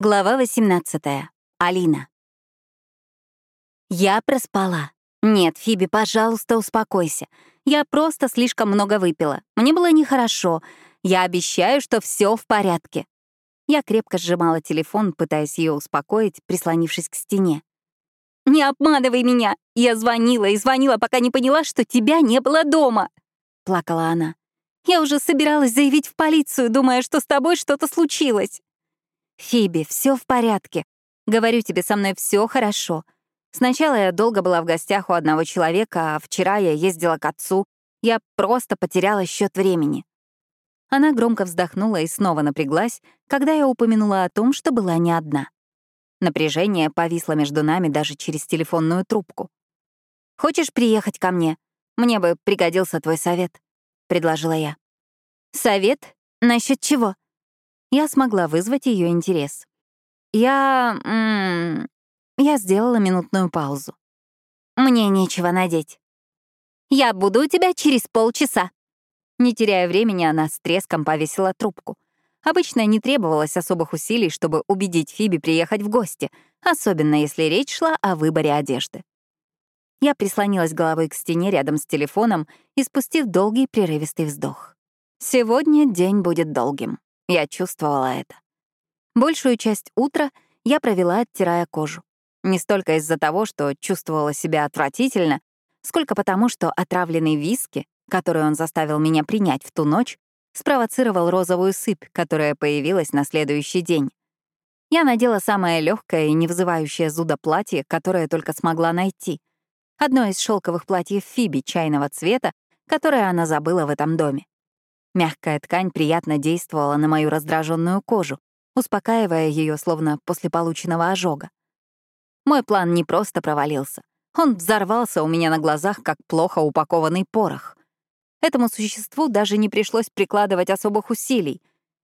Глава 18. Алина. Я проспала. Нет, Фиби, пожалуйста, успокойся. Я просто слишком много выпила. Мне было нехорошо. Я обещаю, что все в порядке. Я крепко сжимала телефон, пытаясь ее успокоить, прислонившись к стене. «Не обманывай меня! Я звонила и звонила, пока не поняла, что тебя не было дома!» — плакала она. «Я уже собиралась заявить в полицию, думая, что с тобой что-то случилось». «Фиби, все в порядке. Говорю тебе, со мной все хорошо. Сначала я долго была в гостях у одного человека, а вчера я ездила к отцу. Я просто потеряла счет времени». Она громко вздохнула и снова напряглась, когда я упомянула о том, что была не одна. Напряжение повисло между нами даже через телефонную трубку. «Хочешь приехать ко мне? Мне бы пригодился твой совет», — предложила я. «Совет? Насчет чего?» Я смогла вызвать ее интерес. Я... М -м, я сделала минутную паузу. Мне нечего надеть. Я буду у тебя через полчаса. Не теряя времени, она с треском повесила трубку. Обычно не требовалось особых усилий, чтобы убедить Фиби приехать в гости, особенно если речь шла о выборе одежды. Я прислонилась головой к стене рядом с телефоном и спустив долгий прерывистый вздох. Сегодня день будет долгим. Я чувствовала это. Большую часть утра я провела, оттирая кожу. Не столько из-за того, что чувствовала себя отвратительно, сколько потому, что отравленный виски, который он заставил меня принять в ту ночь, спровоцировал розовую сыпь, которая появилась на следующий день. Я надела самое легкое и не вызывающее зуда платье, которое только смогла найти. Одно из шелковых платьев Фиби чайного цвета, которое она забыла в этом доме. Мягкая ткань приятно действовала на мою раздраженную кожу, успокаивая ее словно после полученного ожога. Мой план не просто провалился. Он взорвался у меня на глазах, как плохо упакованный порох. Этому существу даже не пришлось прикладывать особых усилий.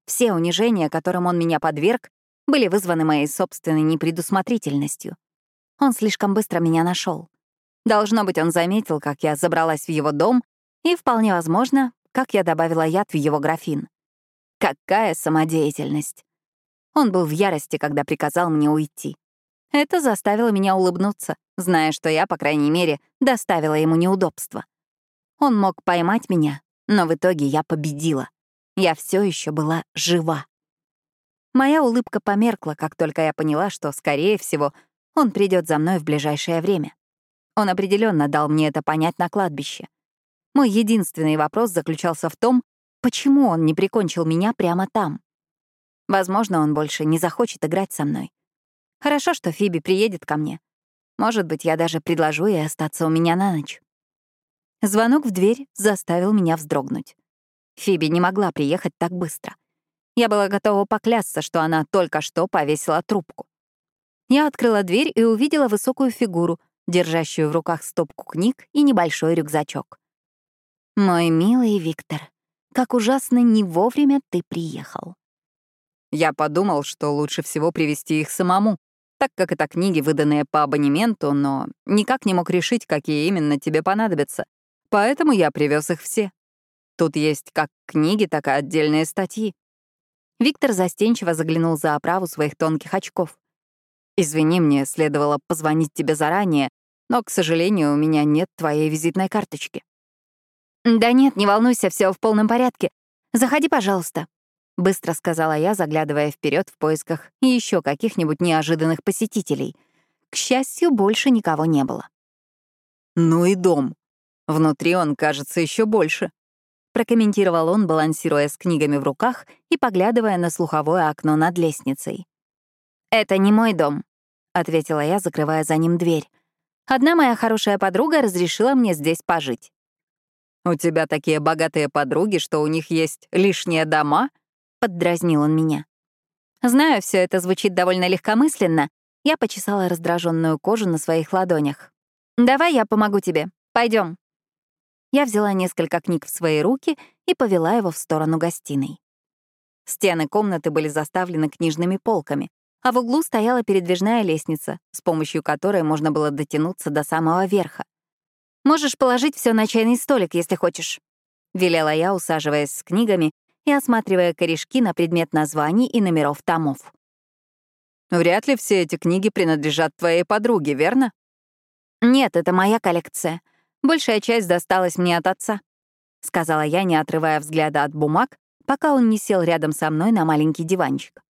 Все унижения, которым он меня подверг, были вызваны моей собственной непредусмотрительностью. Он слишком быстро меня нашел. Должно быть, он заметил, как я забралась в его дом, и, вполне возможно, как я добавила яд в его графин. Какая самодеятельность! Он был в ярости, когда приказал мне уйти. Это заставило меня улыбнуться, зная, что я, по крайней мере, доставила ему неудобства. Он мог поймать меня, но в итоге я победила. Я все еще была жива. Моя улыбка померкла, как только я поняла, что, скорее всего, он придет за мной в ближайшее время. Он определенно дал мне это понять на кладбище. Мой единственный вопрос заключался в том, почему он не прикончил меня прямо там. Возможно, он больше не захочет играть со мной. Хорошо, что Фиби приедет ко мне. Может быть, я даже предложу ей остаться у меня на ночь. Звонок в дверь заставил меня вздрогнуть. Фиби не могла приехать так быстро. Я была готова поклясться, что она только что повесила трубку. Я открыла дверь и увидела высокую фигуру, держащую в руках стопку книг и небольшой рюкзачок. Мой милый Виктор, как ужасно не вовремя ты приехал. Я подумал, что лучше всего привезти их самому, так как это книги, выданные по абонементу, но никак не мог решить, какие именно тебе понадобятся. Поэтому я привез их все. Тут есть как книги, так и отдельные статьи. Виктор застенчиво заглянул за оправу своих тонких очков. «Извини, мне следовало позвонить тебе заранее, но, к сожалению, у меня нет твоей визитной карточки». «Да нет, не волнуйся, все в полном порядке. Заходи, пожалуйста», — быстро сказала я, заглядывая вперед в поисках еще каких-нибудь неожиданных посетителей. К счастью, больше никого не было. «Ну и дом. Внутри он кажется еще больше», — прокомментировал он, балансируя с книгами в руках и поглядывая на слуховое окно над лестницей. «Это не мой дом», — ответила я, закрывая за ним дверь. «Одна моя хорошая подруга разрешила мне здесь пожить». «У тебя такие богатые подруги, что у них есть лишние дома?» — поддразнил он меня. Знаю, все это звучит довольно легкомысленно. Я почесала раздраженную кожу на своих ладонях. «Давай я помогу тебе. Пойдем. Я взяла несколько книг в свои руки и повела его в сторону гостиной. Стены комнаты были заставлены книжными полками, а в углу стояла передвижная лестница, с помощью которой можно было дотянуться до самого верха. Можешь положить все на чайный столик, если хочешь», — велела я, усаживаясь с книгами и осматривая корешки на предмет названий и номеров томов. Вряд ли все эти книги принадлежат твоей подруге, верно? Нет, это моя коллекция. Большая часть досталась мне от отца, сказала я, не отрывая взгляда от бумаг, пока он не сел рядом со мной на маленький диванчик.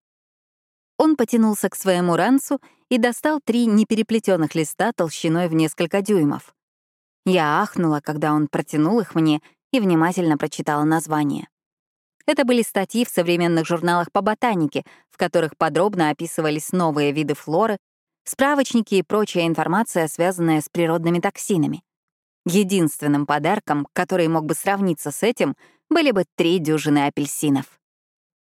Он потянулся к своему ранцу и достал три непереплетенных листа толщиной в несколько дюймов. Я ахнула, когда он протянул их мне и внимательно прочитала название. Это были статьи в современных журналах по ботанике, в которых подробно описывались новые виды флоры, справочники и прочая информация, связанная с природными токсинами. Единственным подарком, который мог бы сравниться с этим, были бы три дюжины апельсинов.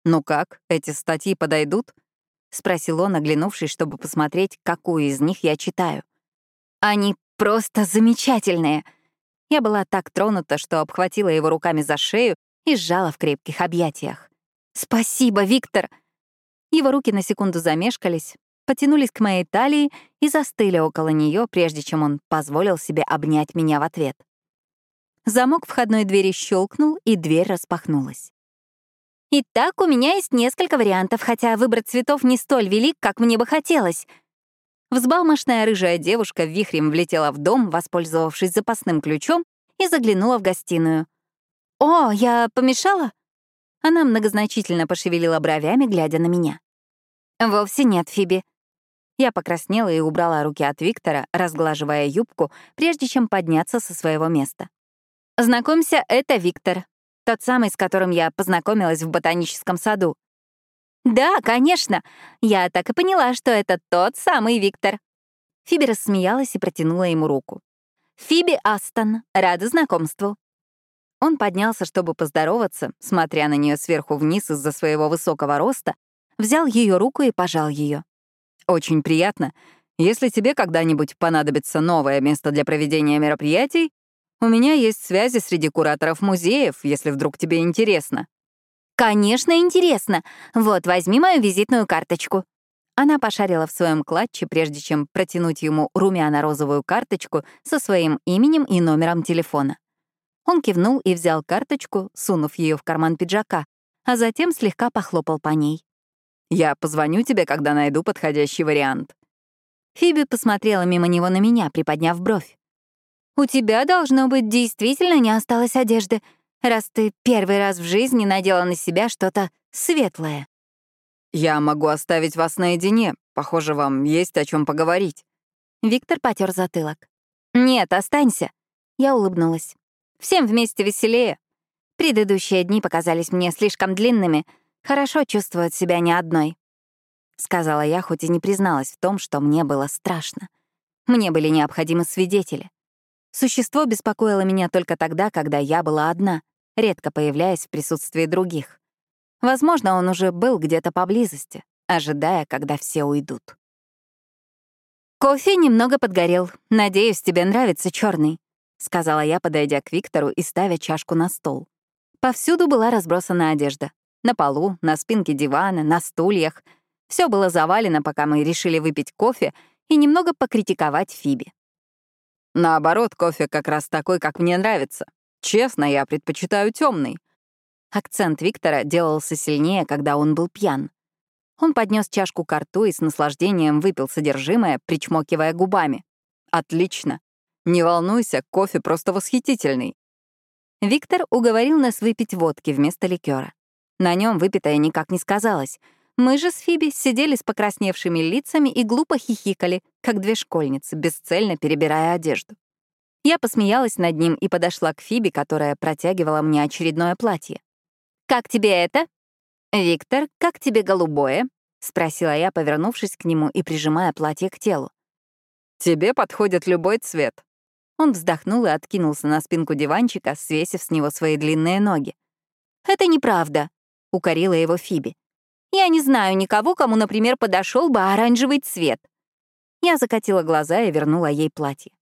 «Ну как, эти статьи подойдут?» — спросил он, оглянувшись, чтобы посмотреть, какую из них я читаю. «Они просто замечательные!» Я была так тронута, что обхватила его руками за шею и сжала в крепких объятиях. «Спасибо, Виктор!» Его руки на секунду замешкались, потянулись к моей талии и застыли около нее, прежде чем он позволил себе обнять меня в ответ. Замок входной двери щелкнул, и дверь распахнулась. «Итак, у меня есть несколько вариантов, хотя выбор цветов не столь велик, как мне бы хотелось». Взбалмошная рыжая девушка вихрем влетела в дом, воспользовавшись запасным ключом, и заглянула в гостиную. «О, я помешала?» Она многозначительно пошевелила бровями, глядя на меня. «Вовсе нет, Фиби». Я покраснела и убрала руки от Виктора, разглаживая юбку, прежде чем подняться со своего места. «Знакомься, это Виктор, тот самый, с которым я познакомилась в ботаническом саду». «Да, конечно. Я так и поняла, что это тот самый Виктор». Фиби рассмеялась и протянула ему руку. «Фиби Астон, рада знакомству». Он поднялся, чтобы поздороваться, смотря на нее сверху вниз из-за своего высокого роста, взял ее руку и пожал ее. «Очень приятно. Если тебе когда-нибудь понадобится новое место для проведения мероприятий, у меня есть связи среди кураторов музеев, если вдруг тебе интересно». «Конечно, интересно. Вот, возьми мою визитную карточку». Она пошарила в своем клатче, прежде чем протянуть ему румяно-розовую карточку со своим именем и номером телефона. Он кивнул и взял карточку, сунув ее в карман пиджака, а затем слегка похлопал по ней. «Я позвоню тебе, когда найду подходящий вариант». Фиби посмотрела мимо него на меня, приподняв бровь. «У тебя, должно быть, действительно не осталось одежды, раз ты первый раз в жизни надела на себя что-то светлое». «Я могу оставить вас наедине. Похоже, вам есть о чем поговорить». Виктор потер затылок. «Нет, останься». Я улыбнулась. Всем вместе веселее. Предыдущие дни показались мне слишком длинными. Хорошо чувствовать себя не одной. Сказала я, хоть и не призналась в том, что мне было страшно. Мне были необходимы свидетели. Существо беспокоило меня только тогда, когда я была одна, редко появляясь в присутствии других. Возможно, он уже был где-то поблизости, ожидая, когда все уйдут. Кофе немного подгорел. Надеюсь, тебе нравится черный. — сказала я, подойдя к Виктору и ставя чашку на стол. Повсюду была разбросана одежда. На полу, на спинке дивана, на стульях. Все было завалено, пока мы решили выпить кофе и немного покритиковать Фиби. Наоборот, кофе как раз такой, как мне нравится. Честно, я предпочитаю темный. Акцент Виктора делался сильнее, когда он был пьян. Он поднес чашку к рту и с наслаждением выпил содержимое, причмокивая губами. «Отлично. Не волнуйся, кофе просто восхитительный. Виктор уговорил нас выпить водки вместо ликера. На нем выпитое никак не сказалось. Мы же с Фиби сидели с покрасневшими лицами и глупо хихикали, как две школьницы, бесцельно перебирая одежду. Я посмеялась над ним и подошла к Фиби, которая протягивала мне очередное платье. «Как тебе это?» «Виктор, как тебе голубое?» — спросила я, повернувшись к нему и прижимая платье к телу. «Тебе подходит любой цвет», он вздохнул и откинулся на спинку диванчика, свесив с него свои длинные ноги. «Это неправда», — укорила его Фиби. «Я не знаю никого, кому, например, подошел бы оранжевый цвет». Я закатила глаза и вернула ей платье.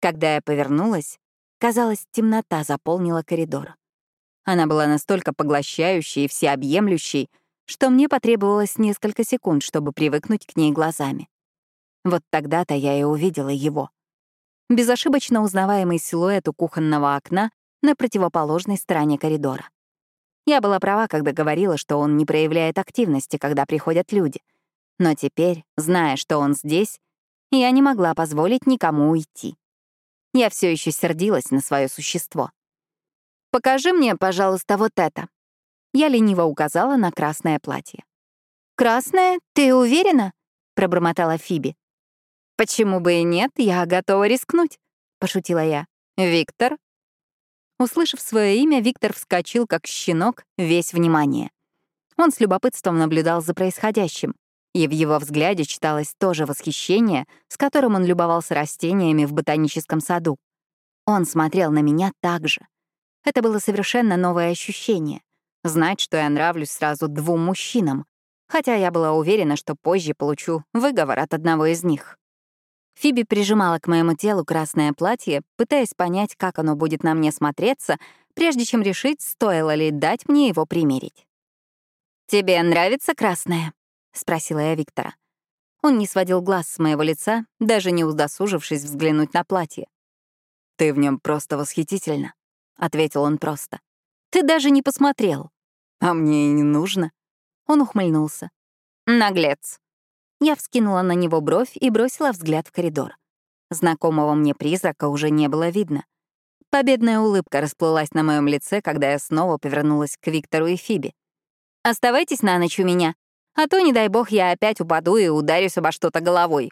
Когда я повернулась, казалось, темнота заполнила коридор. Она была настолько поглощающей и всеобъемлющей, что мне потребовалось несколько секунд, чтобы привыкнуть к ней глазами. Вот тогда-то я и увидела его безошибочно узнаваемый силуэт у кухонного окна на противоположной стороне коридора. Я была права, когда говорила, что он не проявляет активности, когда приходят люди. Но теперь, зная, что он здесь, я не могла позволить никому уйти. Я все еще сердилась на свое существо. «Покажи мне, пожалуйста, вот это». Я лениво указала на красное платье. «Красное? Ты уверена?» — пробормотала Фиби. «Почему бы и нет, я готова рискнуть», — пошутила я. «Виктор?» Услышав свое имя, Виктор вскочил, как щенок, весь внимание. Он с любопытством наблюдал за происходящим, и в его взгляде читалось то же восхищение, с которым он любовался растениями в ботаническом саду. Он смотрел на меня так же. Это было совершенно новое ощущение — знать, что я нравлюсь сразу двум мужчинам, хотя я была уверена, что позже получу выговор от одного из них. Фиби прижимала к моему телу красное платье, пытаясь понять, как оно будет на мне смотреться, прежде чем решить, стоило ли дать мне его примерить. «Тебе нравится красное?» — спросила я Виктора. Он не сводил глаз с моего лица, даже не удосужившись взглянуть на платье. «Ты в нем просто восхитительно», — ответил он просто. «Ты даже не посмотрел». «А мне и не нужно». Он ухмыльнулся. «Наглец». Я вскинула на него бровь и бросила взгляд в коридор. Знакомого мне призрака уже не было видно. Победная улыбка расплылась на моем лице, когда я снова повернулась к Виктору и Фиби. «Оставайтесь на ночь у меня, а то, не дай бог, я опять упаду и ударюсь обо что-то головой».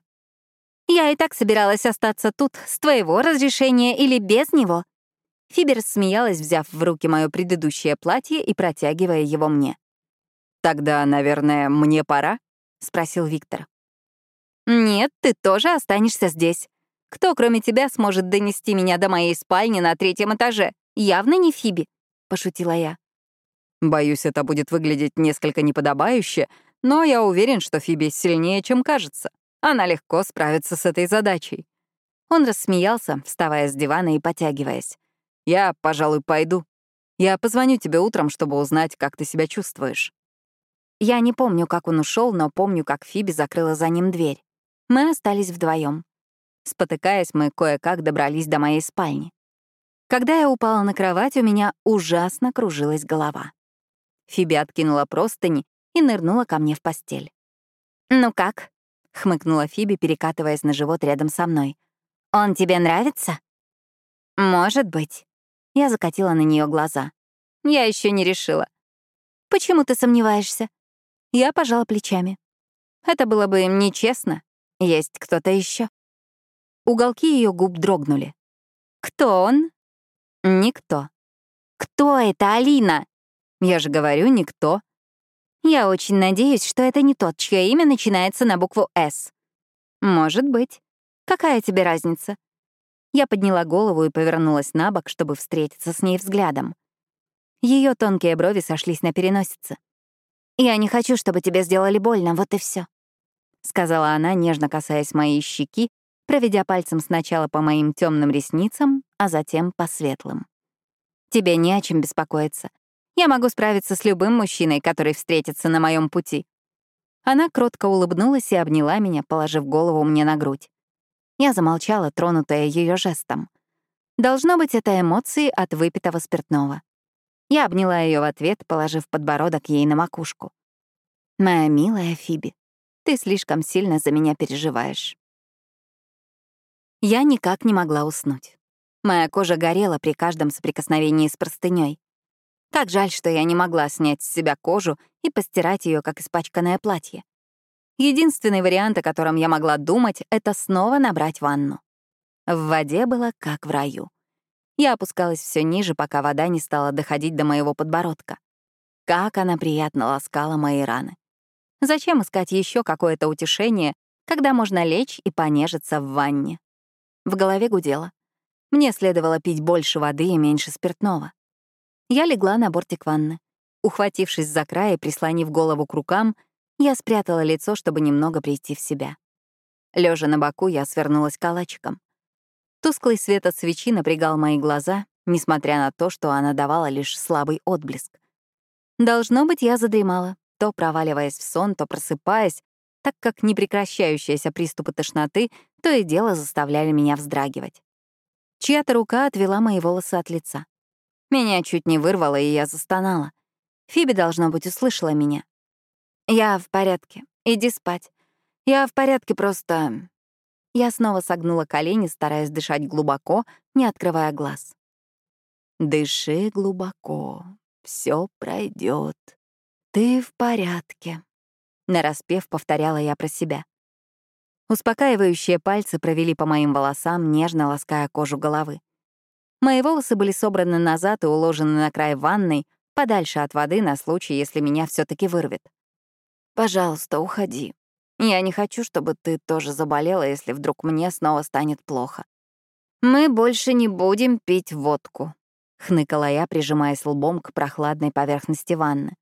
«Я и так собиралась остаться тут, с твоего разрешения или без него». Фиби рассмеялась, взяв в руки мое предыдущее платье и протягивая его мне. «Тогда, наверное, мне пора?» — спросил Виктор. «Нет, ты тоже останешься здесь. Кто, кроме тебя, сможет донести меня до моей спальни на третьем этаже? Явно не Фиби», — пошутила я. «Боюсь, это будет выглядеть несколько неподобающе, но я уверен, что Фиби сильнее, чем кажется. Она легко справится с этой задачей». Он рассмеялся, вставая с дивана и потягиваясь. «Я, пожалуй, пойду. Я позвоню тебе утром, чтобы узнать, как ты себя чувствуешь». Я не помню, как он ушел, но помню, как Фиби закрыла за ним дверь. Мы остались вдвоем. Спотыкаясь, мы кое-как добрались до моей спальни. Когда я упала на кровать, у меня ужасно кружилась голова. Фиби откинула простыни и нырнула ко мне в постель. «Ну как?» — хмыкнула Фиби, перекатываясь на живот рядом со мной. «Он тебе нравится?» «Может быть». Я закатила на нее глаза. Я еще не решила. «Почему ты сомневаешься?» Я пожала плечами. Это было бы им нечестно. Есть кто-то еще. Уголки ее губ дрогнули. Кто он? Никто. Кто это, Алина? Я же говорю, никто. Я очень надеюсь, что это не тот, чье имя начинается на букву «С». Может быть. Какая тебе разница? Я подняла голову и повернулась на бок, чтобы встретиться с ней взглядом. Ее тонкие брови сошлись на переносице. «Я не хочу, чтобы тебе сделали больно, вот и все, сказала она, нежно касаясь моей щеки, проведя пальцем сначала по моим темным ресницам, а затем по светлым. «Тебе не о чем беспокоиться. Я могу справиться с любым мужчиной, который встретится на моем пути». Она кротко улыбнулась и обняла меня, положив голову мне на грудь. Я замолчала, тронутая ее жестом. Должно быть, это эмоции от выпитого спиртного. Я обняла ее в ответ, положив подбородок ей на макушку. «Моя милая Фиби, ты слишком сильно за меня переживаешь». Я никак не могла уснуть. Моя кожа горела при каждом соприкосновении с простыней. Как жаль, что я не могла снять с себя кожу и постирать ее, как испачканное платье. Единственный вариант, о котором я могла думать, — это снова набрать ванну. В воде было как в раю. Я опускалась все ниже, пока вода не стала доходить до моего подбородка. Как она приятно ласкала мои раны. Зачем искать еще какое-то утешение, когда можно лечь и понежиться в ванне? В голове гудело. Мне следовало пить больше воды и меньше спиртного. Я легла на бортик ванны. Ухватившись за край и прислонив голову к рукам, я спрятала лицо, чтобы немного прийти в себя. Лежа на боку, я свернулась калачиком. Тусклый свет от свечи напрягал мои глаза, несмотря на то, что она давала лишь слабый отблеск. Должно быть, я задремала, то проваливаясь в сон, то просыпаясь, так как непрекращающиеся приступы тошноты то и дело заставляли меня вздрагивать. Чья-то рука отвела мои волосы от лица. Меня чуть не вырвало, и я застонала. Фиби, должно быть, услышала меня. «Я в порядке. Иди спать. Я в порядке, просто...» Я снова согнула колени, стараясь дышать глубоко, не открывая глаз. «Дыши глубоко, все пройдет. Ты в порядке», — нараспев повторяла я про себя. Успокаивающие пальцы провели по моим волосам, нежно лаская кожу головы. Мои волосы были собраны назад и уложены на край ванной, подальше от воды на случай, если меня все таки вырвет. «Пожалуйста, уходи. Я не хочу, чтобы ты тоже заболела, если вдруг мне снова станет плохо». «Мы больше не будем пить водку», — хныкала я, прижимаясь лбом к прохладной поверхности ванны.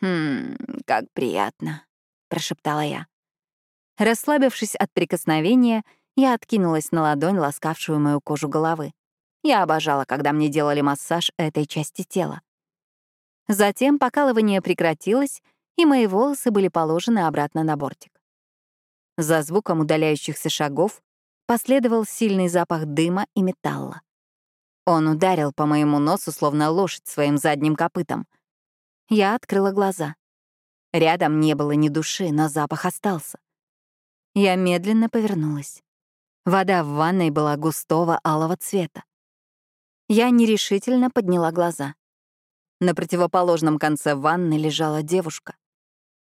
«Хм, как приятно», — прошептала я. Расслабившись от прикосновения, я откинулась на ладонь, ласкавшую мою кожу головы. Я обожала, когда мне делали массаж этой части тела. Затем покалывание прекратилось, и мои волосы были положены обратно на бортик. За звуком удаляющихся шагов последовал сильный запах дыма и металла. Он ударил по моему носу, словно лошадь своим задним копытом. Я открыла глаза. Рядом не было ни души, но запах остался. Я медленно повернулась. Вода в ванной была густого алого цвета. Я нерешительно подняла глаза. На противоположном конце ванны лежала девушка.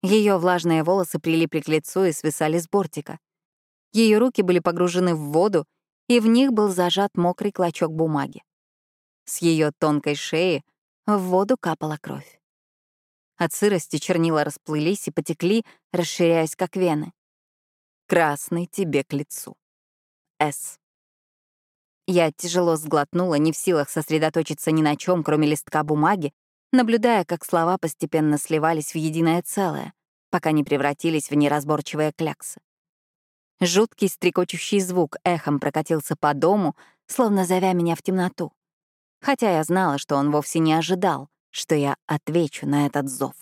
Ее влажные волосы прилипли к лицу и свисали с бортика. Ее руки были погружены в воду, и в них был зажат мокрый клочок бумаги. С ее тонкой шеи в воду капала кровь. От сырости чернила расплылись и потекли, расширяясь как вены. Красный тебе к лицу. С. Я тяжело сглотнула, не в силах сосредоточиться ни на чем, кроме листка бумаги, наблюдая, как слова постепенно сливались в единое целое, пока не превратились в неразборчивые кляксы. Жуткий стрекочущий звук эхом прокатился по дому, словно зовя меня в темноту. Хотя я знала, что он вовсе не ожидал, что я отвечу на этот зов.